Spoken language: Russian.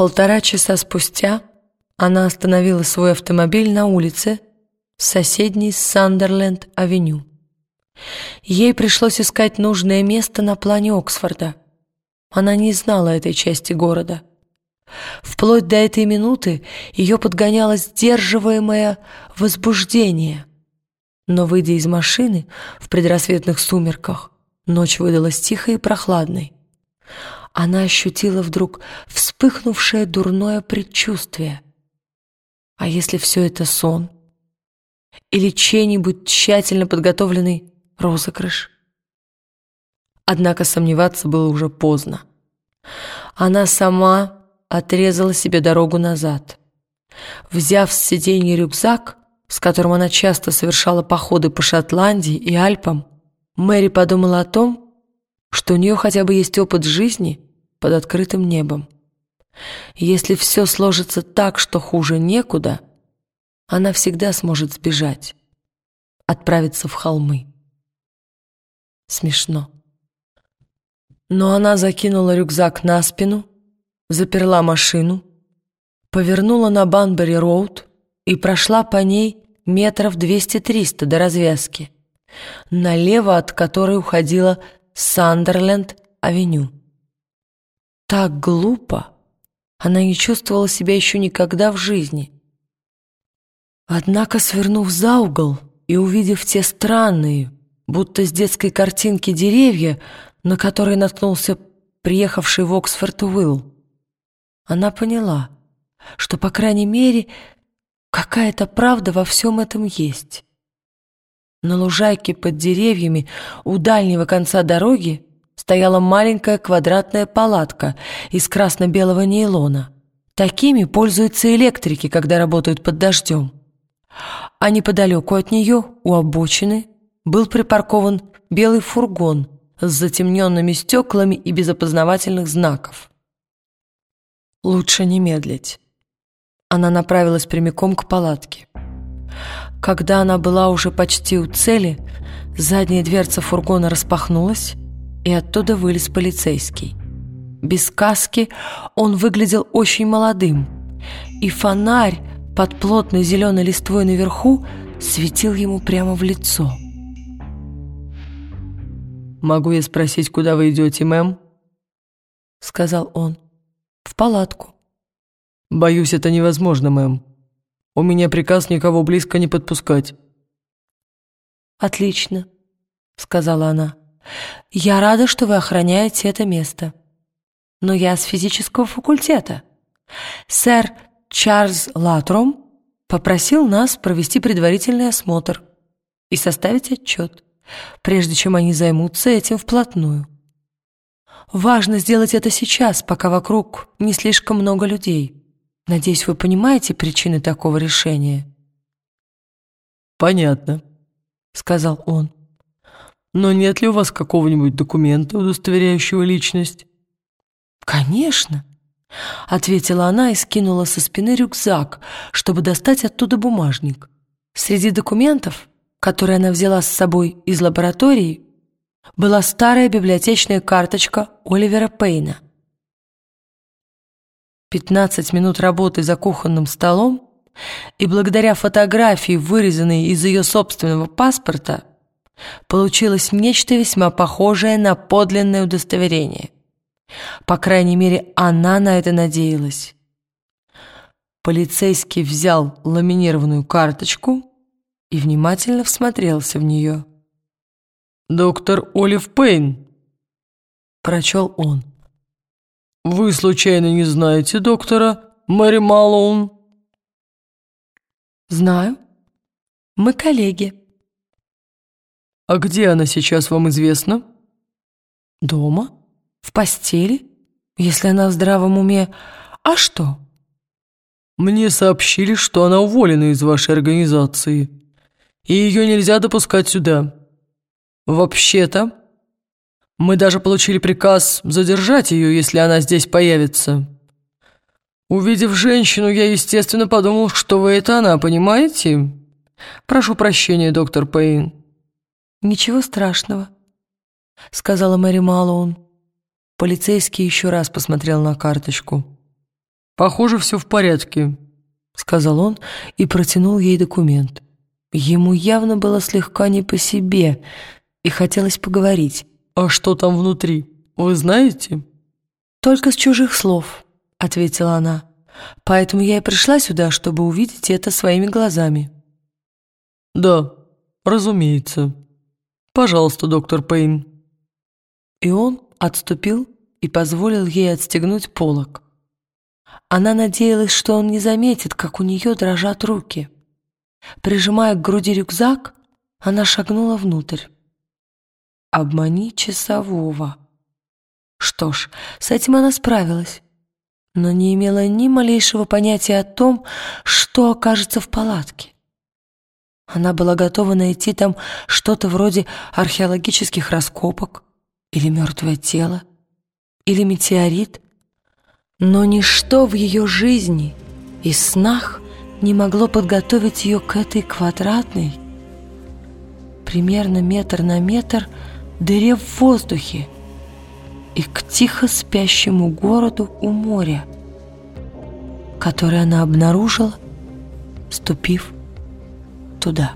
Полтора часа спустя она остановила свой автомобиль на улице в соседней Сандерленд-авеню. Ей пришлось искать нужное место на плане Оксфорда. Она не знала этой части города. Вплоть до этой минуты ее подгоняло сдерживаемое возбуждение. Но, выйдя из машины в предрассветных сумерках, ночь выдалась тихой и прохладной. Она ощутила вдруг вспыхнувшее дурное предчувствие. А если все это сон? Или чей-нибудь тщательно подготовленный розыгрыш? Однако сомневаться было уже поздно. Она сама отрезала себе дорогу назад. Взяв с сиденья рюкзак, с которым она часто совершала походы по Шотландии и Альпам, Мэри подумала о том, что у нее хотя бы есть опыт жизни под открытым небом. Если все сложится так, что хуже некуда, она всегда сможет сбежать, отправиться в холмы. Смешно. Но она закинула рюкзак на спину, заперла машину, повернула на Банбери-роуд и прошла по ней метров 200-300 до развязки, налево от которой уходила Сандерленд-авеню. Так глупо! Она не чувствовала себя еще никогда в жизни. Однако, свернув за угол и увидев те странные, будто с детской картинки деревья, на которые наткнулся приехавший в Оксфорд Уилл. Она поняла, что, по крайней мере, какая-то правда во всем этом есть. На лужайке под деревьями у дальнего конца дороги стояла маленькая квадратная палатка из красно-белого нейлона. Такими пользуются электрики, когда работают под дождем. А неподалеку от нее, у обочины, был припаркован белый фургон с затемненными стеклами и без опознавательных знаков. Лучше не медлить. Она направилась прямиком к палатке. Когда она была уже почти у цели, задняя дверца фургона распахнулась, и оттуда вылез полицейский. Без каски он выглядел очень молодым, и фонарь под плотной зеленой листвой наверху светил ему прямо в лицо. «Могу я спросить, куда вы идете, мэм?» — сказал он. «В палатку». «Боюсь, это невозможно, мэм. У меня приказ никого близко не подпускать». «Отлично», — сказала она. «Я рада, что вы охраняете это место. Но я с физического факультета. Сэр Чарльз Латром попросил нас провести предварительный осмотр и составить отчет прежде чем они займутся этим вплотную. Важно сделать это сейчас, пока вокруг не слишком много людей. Надеюсь, вы понимаете причины такого решения. «Понятно», — сказал он. «Но нет ли у вас какого-нибудь документа, удостоверяющего личность?» «Конечно», — ответила она и скинула со спины рюкзак, чтобы достать оттуда бумажник. Среди документов которую она взяла с собой из лаборатории, была старая библиотечная карточка Оливера Пейна. Пятнадцать минут работы за кухонным столом, и благодаря фотографии, вырезанной из ее собственного паспорта, получилось нечто весьма похожее на подлинное удостоверение. По крайней мере, она на это надеялась. Полицейский взял ламинированную карточку и внимательно всмотрелся в нее. «Доктор Олив Пейн», — прочел он. «Вы случайно не знаете доктора Мэри Малоун?» «Знаю. Мы коллеги». «А где она сейчас, вам известно?» «Дома. В постели. Если она в здравом уме. А что?» «Мне сообщили, что она уволена из вашей организации» и ее нельзя допускать сюда. Вообще-то, мы даже получили приказ задержать ее, если она здесь появится. Увидев женщину, я, естественно, подумал, что вы это она, понимаете? Прошу прощения, доктор Пейн». «Ничего страшного», — сказала Мэри Малоун. Полицейский еще раз посмотрел на карточку. Похоже, все в порядке», — сказал он и протянул ей документ. Ему явно было слегка не по себе, и хотелось поговорить. «А что там внутри, вы знаете?» «Только с чужих слов», — ответила она. «Поэтому я и пришла сюда, чтобы увидеть это своими глазами». «Да, разумеется. Пожалуйста, доктор Пейн». И он отступил и позволил ей отстегнуть полок. Она надеялась, что он не заметит, как у нее дрожат руки. Прижимая к груди рюкзак, она шагнула внутрь. «Обмани часового». Что ж, с этим она справилась, но не имела ни малейшего понятия о том, что окажется в палатке. Она была готова найти там что-то вроде археологических раскопок, или мертвое тело, или метеорит, но ничто в ее жизни и снах не могло подготовить ее к этой квадратной, примерно метр на метр, дыре в воздухе и к тихо спящему городу у моря, который она обнаружила, ступив туда.